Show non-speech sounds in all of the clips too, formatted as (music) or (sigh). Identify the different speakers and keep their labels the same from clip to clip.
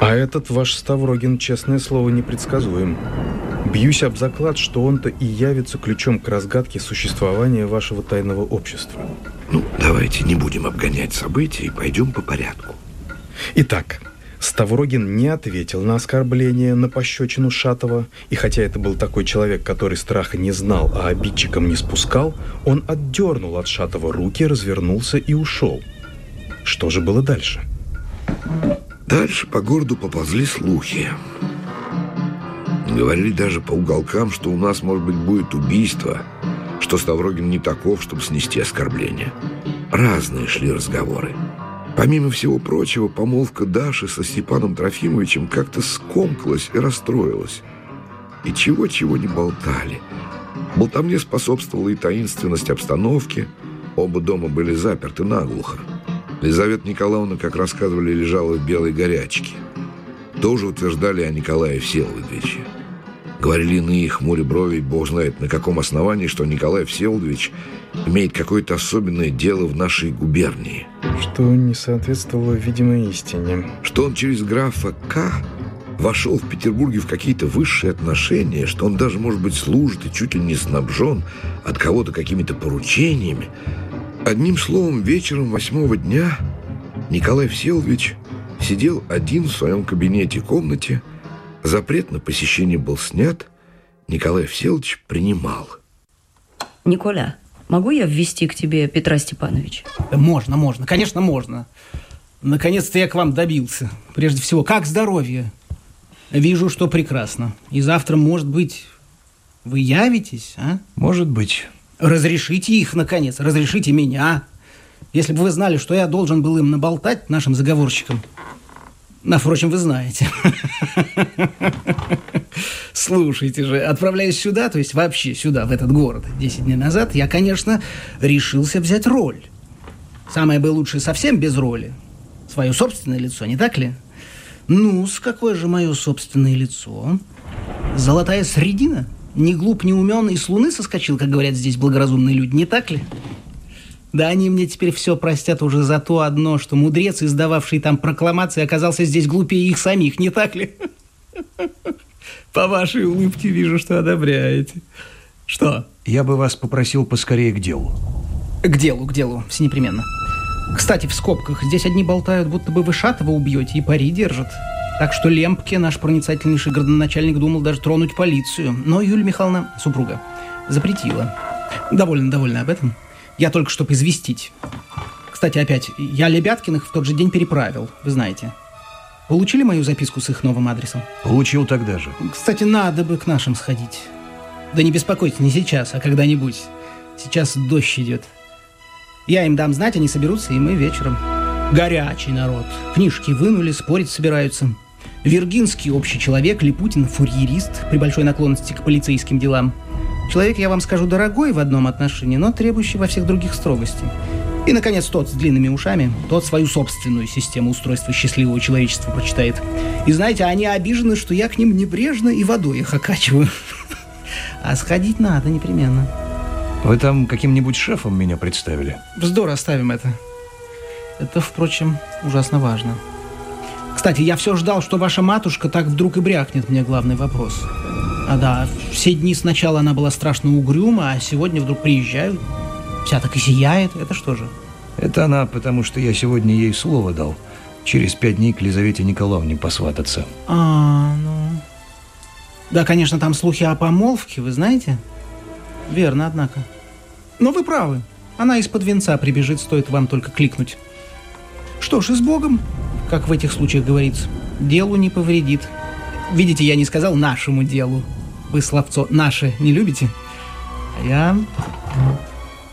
Speaker 1: А этот ваш Ставрогин, честное слово, непредсказуем. Бьюсь об заклад, что он-то и явится ключом к разгадке существования вашего тайного общества.
Speaker 2: Ну, давайте не будем обгонять события и пойдем по порядку.
Speaker 1: Итак, Ставрогин не ответил на оскорбление, на пощечину Шатова, и хотя это был такой человек, который страха не знал, а обидчикам не спускал, он отдернул от Шатова руки, развернулся и ушел. Что же было дальше?
Speaker 2: Дальше по городу поползли слухи. Говорили даже по уголкам, что у нас, может быть, будет убийство, что Ставрогин не таков, чтобы снести оскорбление. Разные шли разговоры. Помимо всего прочего, помолвка Даши со Степаном Трофимовичем как-то скомкалась и расстроилась. И чего-чего не болтали. Болтовне способствовала и таинственность обстановки. Оба дома были заперты наглухо. Елизавета Николаевна, как рассказывали, лежала в белой горячке. Тоже утверждали о Николае Всеволодовиче. Говорили иные хмуре брови, бог знает на каком основании, что Николай Всеволодович имеет какое-то особенное дело в нашей губернии.
Speaker 1: Что не соответствовало видимой истине.
Speaker 2: Что он через графа К вошел в Петербурге в какие-то высшие отношения, что он даже, может быть, служит и чуть ли не снабжен от кого-то какими-то поручениями. Одним словом, вечером восьмого дня Николай Всеволодович сидел один в своем кабинете-комнате, Запрет на посещение был снят. Николай Всеволодович принимал.
Speaker 3: Николя, могу я ввести к тебе Петра Степановича?
Speaker 4: Можно, можно, конечно, можно. Наконец-то я к вам добился. Прежде всего, как здоровье? Вижу, что прекрасно. И завтра, может быть, вы явитесь, а?
Speaker 5: Может быть.
Speaker 4: Разрешите их, наконец, разрешите меня. Если бы вы знали, что я должен был им наболтать, нашим заговорщикам, а, впрочем, вы знаете. (laughs) Слушайте же, отправляясь сюда, то есть вообще сюда, в этот город, 10 дней назад, я, конечно, решился взять роль. Самое бы лучшее совсем без роли. Свое собственное лицо, не так ли? ну с какое же мое собственное лицо? Золотая средина? Не глуп, не умен и с луны соскочил, как говорят здесь благоразумные люди, не так ли? Да они мне теперь все простят уже за то одно, что мудрец, издававший там прокламации, оказался здесь глупее их самих, не так ли? (laughs) По вашей улыбке вижу, что одобряете. Что?
Speaker 5: Я бы вас попросил поскорее к делу.
Speaker 4: К делу, к делу, все непременно. Кстати, в скобках, здесь одни болтают, будто бы вы Шатова убьете и пари держат. Так что Лемпке, наш проницательнейший городоначальник, думал даже тронуть полицию. Но Юлия Михайловна, супруга, запретила. Довольно, довольно об этом. Я только чтобы известить. Кстати, опять, я Лебяткиных в тот же день переправил, вы знаете. Получили мою записку с их новым адресом?
Speaker 5: Получил тогда же.
Speaker 4: Кстати, надо бы к нашим сходить. Да не беспокойтесь, не сейчас, а когда-нибудь. Сейчас дождь идет. Я им дам знать, они соберутся, и мы вечером. Горячий народ. Книжки вынули, спорить собираются. Виргинский общий человек, Липутин фурьерист при большой наклонности к полицейским делам – Человек, я вам скажу, дорогой в одном отношении, но требующий во всех других строгости. И, наконец, тот с длинными ушами, тот свою собственную систему устройства счастливого человечества прочитает. И знаете, они обижены, что я к ним небрежно и водой их окачиваю. (laughs) А сходить надо непременно.
Speaker 5: Вы там каким-нибудь шефом меня представили?
Speaker 4: Вздор, оставим это. Это, впрочем, ужасно важно. Кстати, я все ждал, что ваша матушка так вдруг и брякнет мне главный вопрос. А да, все дни сначала она была страшно угрюма, а сегодня вдруг приезжают. Вся так и сияет. Это что же?
Speaker 5: Это она, потому что я сегодня ей слово дал. Через пять дней к Лизавете Николаевне посвататься.
Speaker 4: А, ну... Да, конечно, там слухи о помолвке, вы знаете? Верно, однако. Но вы правы. Она из-под венца прибежит, стоит вам только кликнуть. Что ж, и с Богом, как в этих случаях говорится. Делу не повредит. Видите, я не сказал нашему делу. Вы словцо «наше» не любите? А я...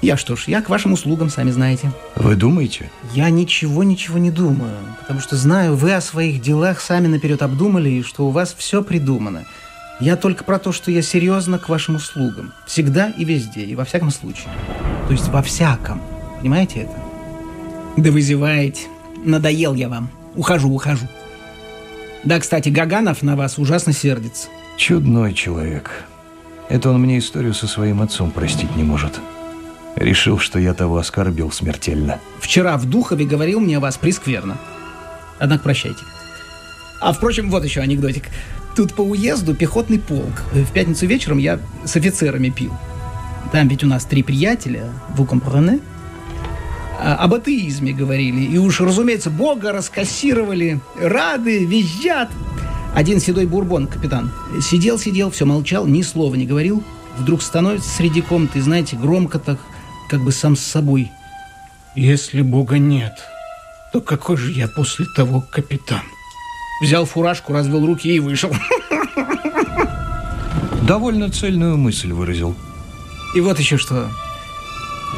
Speaker 4: Я что ж, я к вашим услугам, сами знаете.
Speaker 5: Вы думаете?
Speaker 4: Я ничего-ничего не думаю, потому что знаю, вы о своих делах сами наперед обдумали, и что у вас все придумано. Я только про то, что я серьезно к вашим услугам. Всегда и везде, и во всяком случае. То есть во всяком. Понимаете это? Да вы зеваете. Надоел я вам. Ухожу, ухожу. Да, кстати, Гаганов на вас ужасно сердится.
Speaker 5: Чудной человек. Это он мне историю со своим отцом простить не может. Решил, что я того оскорбил смертельно.
Speaker 4: Вчера в Духове говорил мне о вас прискверно. Однако прощайте. А, впрочем, вот еще анекдотик. Тут по уезду пехотный полк. В пятницу вечером я с офицерами пил. Там ведь у нас три приятеля, vous comprenez? А, об атеизме говорили. И уж, разумеется, Бога раскассировали. Рады, визжат. Один седой бурбон, капитан. Сидел-сидел, все молчал, ни слова не говорил. Вдруг становится среди комнаты, знаете, громко так, как бы сам с собой. Если Бога нет, то какой же я после того капитан? Взял фуражку, развел руки и вышел.
Speaker 5: Довольно цельную мысль выразил.
Speaker 4: И вот еще что.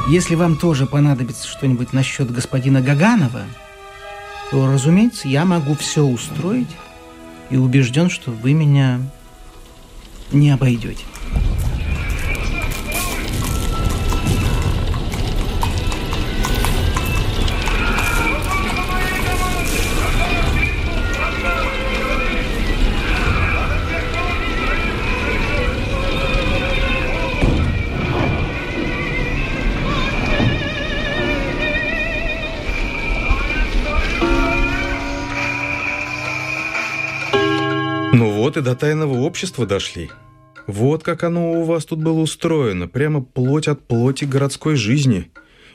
Speaker 4: Если вам тоже понадобится что-нибудь насчет господина Гаганова, то, разумеется, я могу все устроить и убежден, что вы меня не обойдете.
Speaker 1: Вот и до тайного общества дошли. Вот как оно у вас тут было устроено, прямо плоть от плоти городской жизни.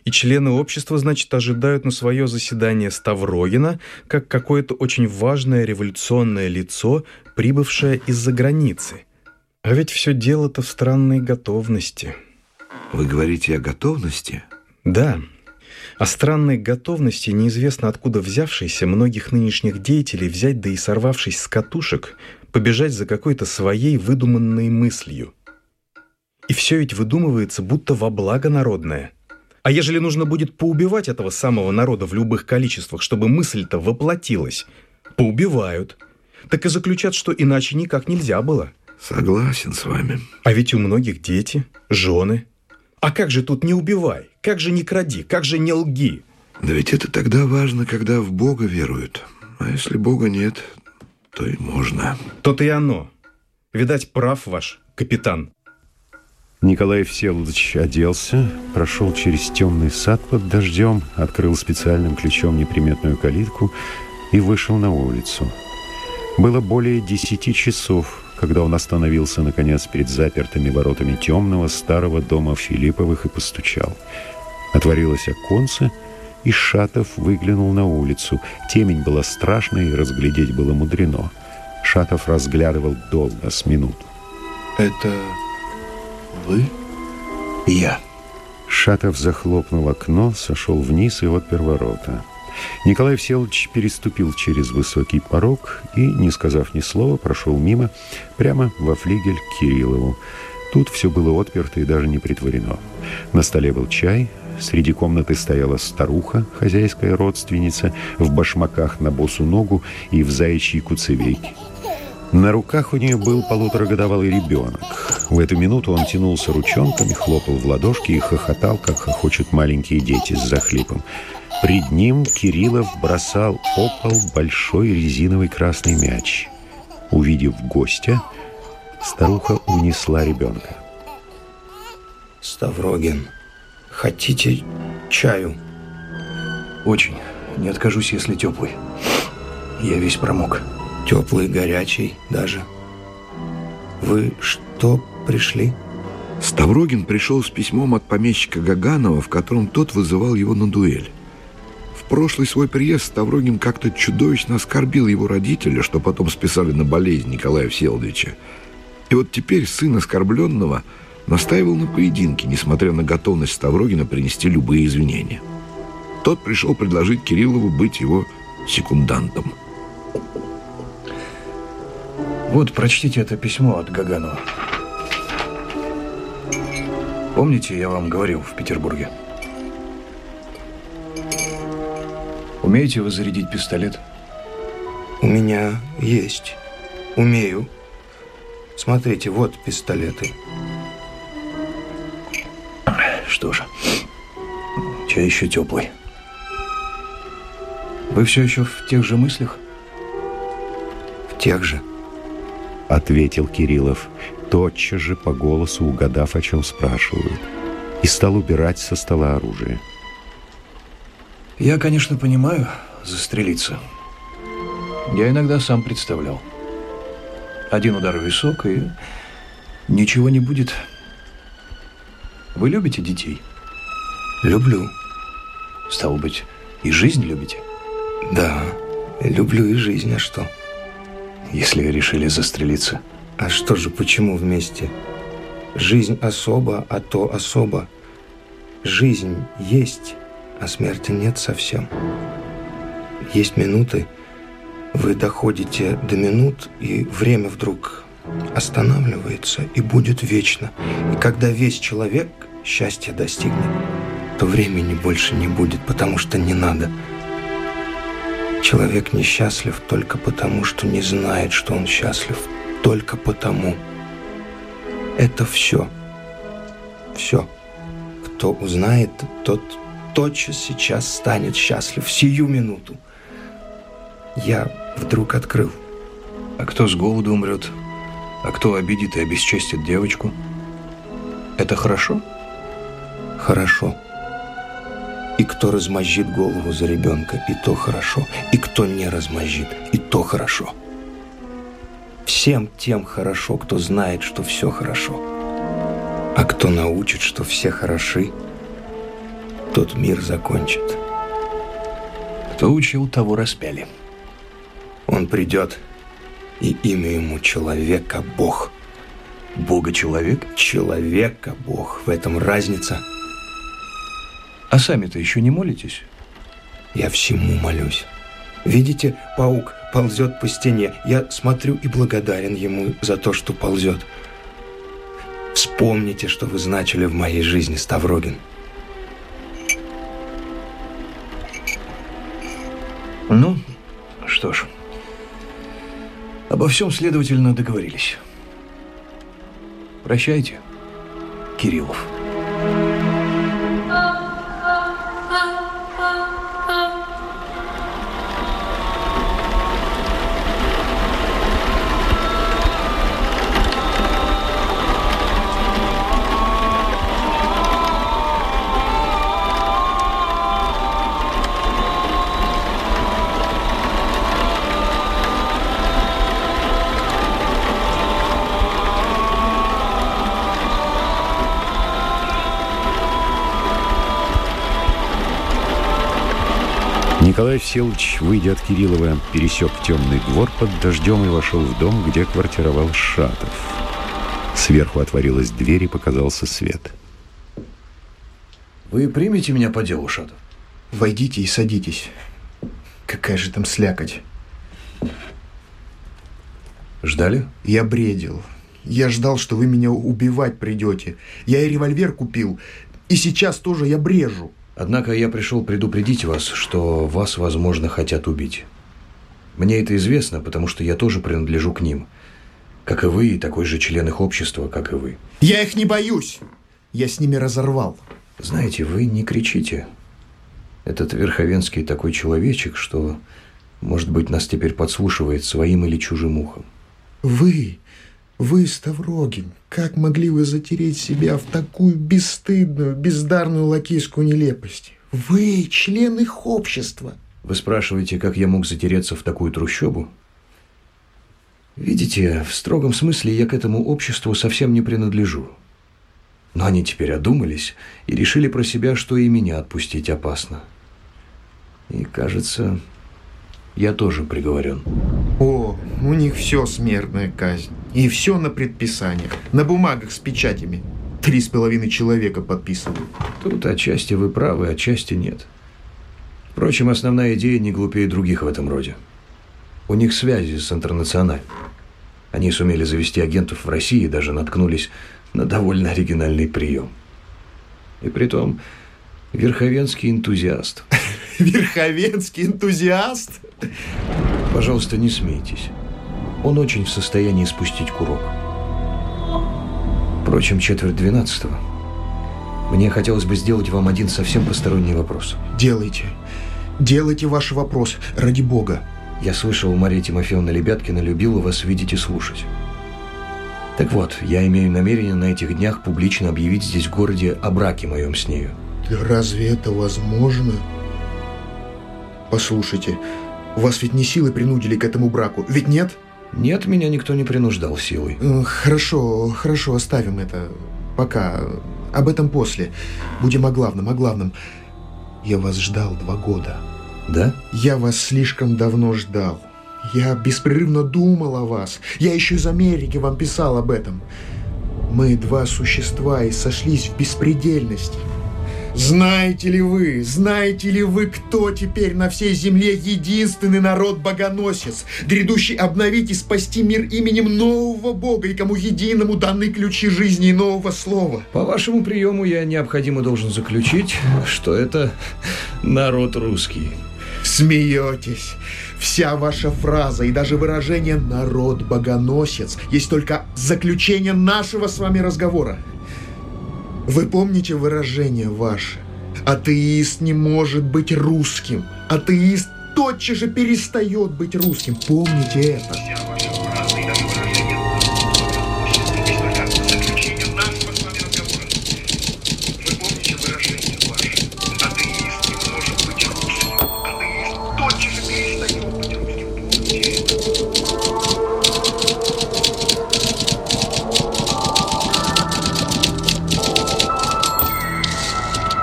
Speaker 1: И члены общества, значит, ожидают на свое заседание Ставрогина как какое-то очень важное революционное лицо, прибывшее из-за границы. А ведь все дело-то в странной готовности.
Speaker 2: Вы говорите о готовности?
Speaker 1: Да, о странной готовности, неизвестно откуда взявшейся многих нынешних деятелей взять да и сорвавшись с катушек, побежать за какой-то своей выдуманной мыслью. И все ведь выдумывается будто во благо народное. А ежели нужно будет поубивать этого самого народа в любых количествах, чтобы мысль-то воплотилась, поубивают. Так и заключат, что иначе никак нельзя было.
Speaker 2: Согласен с вами.
Speaker 1: А ведь у многих дети, жены. А как же тут не убивай? Как же не кради? Как же не лги?
Speaker 2: Да ведь это тогда важно, когда в Бога веруют. А если Бога нет, то и можно.
Speaker 1: То-то и оно. Видать, прав ваш капитан.
Speaker 6: Николай Всеволодович оделся, прошел через темный сад под дождем, открыл специальным ключом неприметную калитку и вышел на улицу. Было более десяти часов, когда он остановился, наконец, перед запертыми воротами темного старого дома Филипповых и постучал. Отворилось оконце, и Шатов выглянул на улицу. Темень была страшной, и разглядеть было мудрено. Шатов разглядывал долго, с минуту.
Speaker 5: Это вы? Я.
Speaker 6: Шатов захлопнул окно, сошел вниз и отпер ворота. Николай Всеволодович переступил через высокий порог и, не сказав ни слова, прошел мимо прямо во флигель к Кириллову. Тут все было отперто и даже не притворено. На столе был чай, среди комнаты стояла старуха, хозяйская родственница, в башмаках на босу ногу и в заячьей куцевейке. На руках у нее был полуторагодовалый ребенок. В эту минуту он тянулся ручонками, хлопал в ладошки и хохотал, как хохочут маленькие дети с захлипом. Пред ним Кириллов бросал о большой резиновый красный мяч. Увидев гостя, старуха унесла ребенка.
Speaker 7: Ставрогин, хотите чаю?
Speaker 5: Очень. Не откажусь, если теплый. Я весь промок.
Speaker 7: Теплый, горячий даже. Вы что пришли?
Speaker 2: Ставрогин пришел с письмом от помещика Гаганова, в котором тот вызывал его на дуэль. В прошлый свой приезд Ставрогин как-то чудовищно оскорбил его родителя, что потом списали на болезнь Николая Всеволодовича. И вот теперь сын оскорбленного настаивал на поединке, несмотря на готовность Ставрогина принести любые извинения. Тот пришел предложить Кириллову быть его секундантом.
Speaker 5: Вот, прочтите это письмо от Гаганова. Помните, я вам говорил в Петербурге? Умеете вы зарядить пистолет?
Speaker 7: У меня есть. Умею. Смотрите, вот пистолеты.
Speaker 5: Что же, чай еще теплый. Вы все еще в тех же мыслях?
Speaker 7: В тех же.
Speaker 6: Ответил Кириллов, тотчас же по голосу угадав, о чем спрашивают, и стал убирать со стола оружие.
Speaker 5: Я, конечно, понимаю застрелиться. Я иногда сам представлял. Один удар в висок, и ничего не будет. Вы любите детей?
Speaker 2: Люблю.
Speaker 5: Стало быть, и жизнь любите?
Speaker 2: Да, люблю и жизнь, а что?
Speaker 5: Если решили застрелиться.
Speaker 2: А что же, почему вместе? Жизнь особо, а то особо. Жизнь есть, а смерти нет совсем. Есть минуты, вы доходите до минут, и время вдруг останавливается и будет вечно. И когда весь человек счастье достигнет, то времени больше не будет, потому что не надо. Человек несчастлив только потому, что не знает, что он счастлив. Только потому. Это все. Все. Кто узнает, тот тотчас сейчас станет счастлив, сию минуту. Я вдруг открыл.
Speaker 5: А кто с голоду умрет? А кто обидит и обесчестит девочку? Это хорошо?
Speaker 2: Хорошо. И кто размозжит голову за ребенка, и то хорошо. И кто не размозжит, и то хорошо. Всем тем хорошо, кто знает, что все хорошо. А кто научит, что все хороши, тот мир закончит.
Speaker 5: Кто учил, того распяли.
Speaker 2: Он придет, и имя ему Человека-Бог.
Speaker 5: Бога-человек?
Speaker 2: Человека-Бог. В этом разница.
Speaker 5: А сами-то еще не молитесь?
Speaker 2: Я всему молюсь. Видите, паук ползет по стене. Я смотрю и благодарен ему за то, что ползет. Вспомните, что вы значили в моей жизни, Ставрогин.
Speaker 5: Ну, что ж. Обо всем, следовательно, договорились. Прощайте, Кириллов.
Speaker 6: Николай Всеволодович, выйдя от Кириллова, пересек темный двор под дождем и вошел в дом, где квартировал Шатов. Сверху отворилась дверь и показался свет.
Speaker 5: Вы примете меня по делу, Шатов?
Speaker 8: Войдите и садитесь. Какая же там слякоть.
Speaker 5: Ждали?
Speaker 8: Я бредил. Я ждал, что вы меня убивать придете. Я и револьвер купил. И сейчас тоже я брежу.
Speaker 5: Однако я пришел предупредить вас, что вас, возможно, хотят убить. Мне это известно, потому что я тоже принадлежу к ним. Как и вы, и такой же член их общества, как и вы.
Speaker 8: Я их не боюсь. Я с ними разорвал.
Speaker 5: Знаете, вы не кричите. Этот Верховенский такой человечек, что, может быть, нас теперь подслушивает своим или чужим ухом.
Speaker 8: Вы, вы, Ставрогин, как могли вы затереть себя в такую бесстыдную, бездарную лакейскую нелепость? Вы член их общества.
Speaker 5: Вы спрашиваете, как я мог затереться в такую трущобу? Видите, в строгом смысле я к этому обществу совсем не принадлежу. Но они теперь одумались и решили про себя, что и меня отпустить опасно. И, кажется, я тоже приговорен.
Speaker 8: О, у них все смертная казнь. И все на предписание. На бумагах с печатями. Три с половиной человека подписывают.
Speaker 5: Тут отчасти вы правы, отчасти нет. Впрочем, основная идея не глупее других в этом роде. У них связи с интернациональ. Они сумели завести агентов в России и даже наткнулись на довольно оригинальный прием. И притом верховенский энтузиаст. (laughs)
Speaker 8: Верховенский энтузиаст?
Speaker 5: Пожалуйста, не смейтесь. Он очень в состоянии спустить курок. Впрочем, четверть двенадцатого. Мне хотелось бы сделать вам один совсем посторонний вопрос.
Speaker 8: Делайте. Делайте ваши вопросы. Ради бога.
Speaker 5: Я слышал, Мария Тимофеевна Лебяткина любила вас видеть и слушать. Так вот, я имею намерение на этих днях публично объявить здесь в городе о браке моем с нею.
Speaker 8: Да разве это возможно? Послушайте, Вас ведь не силы принудили к этому браку, ведь нет?
Speaker 5: Нет, меня никто не принуждал силой.
Speaker 8: Э, Хорошо, хорошо, оставим это. Пока. Об этом после. Будем о главном, о главном. Я вас ждал два года.
Speaker 5: Да?
Speaker 8: Я вас слишком давно ждал. Я беспрерывно думал о вас. Я еще из Америки вам писал об этом. Мы два существа и сошлись в беспредельности. Знаете ли вы, знаете ли вы, кто теперь на всей земле единственный народ-богоносец, грядущий обновить и спасти мир именем нового Бога и кому единому даны ключи жизни и нового слова?
Speaker 5: По вашему приему я необходимо должен заключить, что это народ русский.
Speaker 8: Смеетесь. Вся ваша фраза и даже выражение «народ-богоносец» есть только заключение нашего с вами разговора. Вы помните выражение ваше? Атеист не может быть русским. Атеист тотчас же перестает быть русским. Помните это.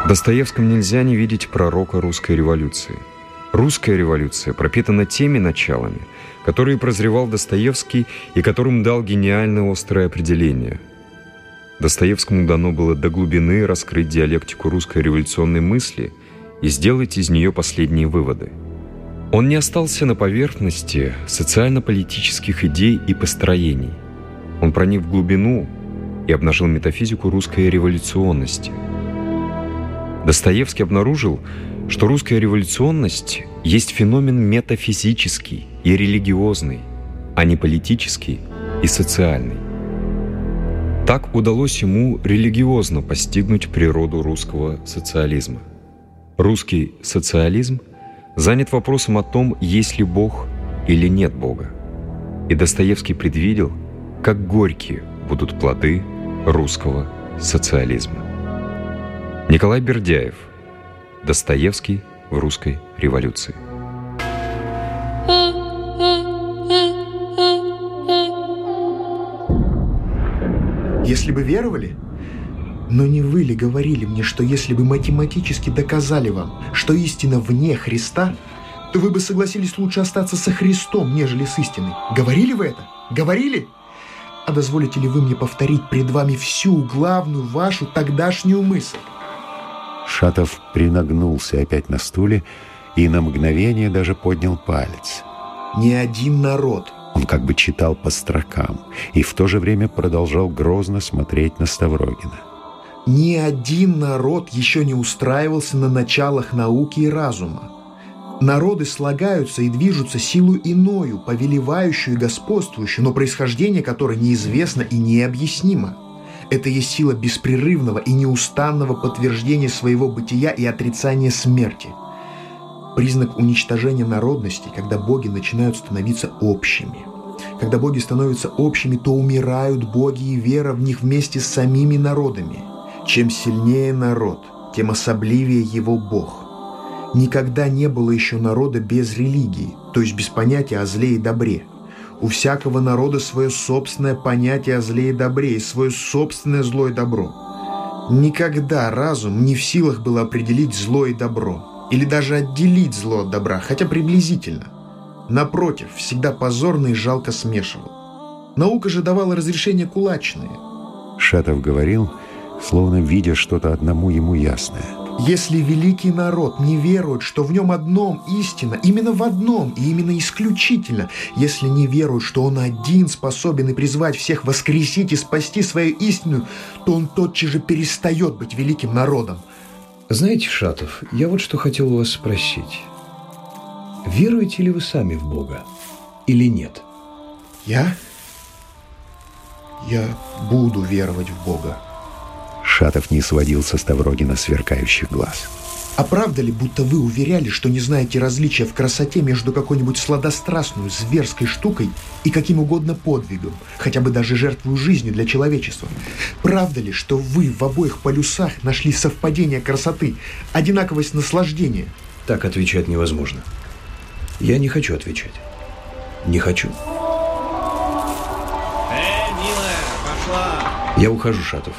Speaker 9: Достоевском нельзя не видеть пророка русской революции. Русская революция пропитана теми началами, которые прозревал Достоевский и которым дал гениальное острое определение. Достоевскому дано было до глубины раскрыть диалектику русской революционной мысли и сделать из нее последние выводы. Он не остался на поверхности социально-политических идей и построений. Он проник в глубину и обнажил метафизику русской революционности – Достоевский обнаружил, что русская революционность есть феномен метафизический и религиозный, а не политический и социальный. Так удалось ему религиозно постигнуть природу русского социализма. Русский социализм занят вопросом о том, есть ли Бог или нет Бога. И Достоевский предвидел, как горькие будут плоды русского социализма. Николай Бердяев. Достоевский в русской революции.
Speaker 8: Если бы веровали, но не вы ли говорили мне, что если бы математически доказали вам, что истина вне Христа, то вы бы согласились лучше остаться со Христом, нежели с истиной? Говорили вы это? Говорили? А дозволите ли вы мне повторить пред вами всю главную вашу тогдашнюю мысль?
Speaker 6: Шатов принагнулся опять на стуле и на мгновение даже поднял палец.
Speaker 8: Ни один народ,
Speaker 6: Он как бы читал по строкам и в то же время продолжал грозно смотреть на Ставрогина.
Speaker 8: ни один народ еще не устраивался на началах науки и разума. Народы слагаются и движутся силу иною, повелевающую и господствующую, но происхождение которой неизвестно и необъяснимо. Это есть сила беспрерывного и неустанного подтверждения своего бытия и отрицания смерти. Признак уничтожения народности, когда боги начинают становиться общими. Когда боги становятся общими, то умирают боги и вера в них вместе с самими народами. Чем сильнее народ, тем особливее его бог. Никогда не было еще народа без религии, то есть без понятия о зле и добре. У всякого народа свое собственное понятие о зле и добре и свое собственное зло и добро. Никогда разум не в силах был определить зло и добро, или даже отделить зло от добра, хотя приблизительно. Напротив, всегда позорно и жалко смешивал. Наука же давала разрешение кулачные.
Speaker 6: Шатов говорил, словно видя что-то одному ему ясное.
Speaker 8: Если великий народ не верует, что в нем одном истина, именно в одном и именно исключительно, если не верует, что он один способен и призвать всех воскресить и спасти свою истину, то он тотчас же перестает быть великим народом.
Speaker 5: Знаете, Шатов, я вот что хотел у вас спросить. Веруете ли вы сами в Бога или нет?
Speaker 8: Я? Я буду веровать в Бога.
Speaker 6: Шатов не сводил со Ставрогина сверкающих глаз.
Speaker 8: А правда ли, будто вы уверяли, что не знаете различия в красоте между какой-нибудь сладострастной, зверской штукой и каким угодно подвигом, хотя бы даже жертвую жизнью для человечества? Правда ли, что вы в обоих полюсах нашли совпадение красоты, одинаковость наслаждения?
Speaker 5: Так отвечать невозможно. Я не хочу отвечать. Не хочу.
Speaker 10: Эй, милая, пошла!
Speaker 5: Я ухожу, Шатов.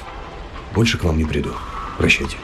Speaker 5: Больше к вам не приду. Прощайте.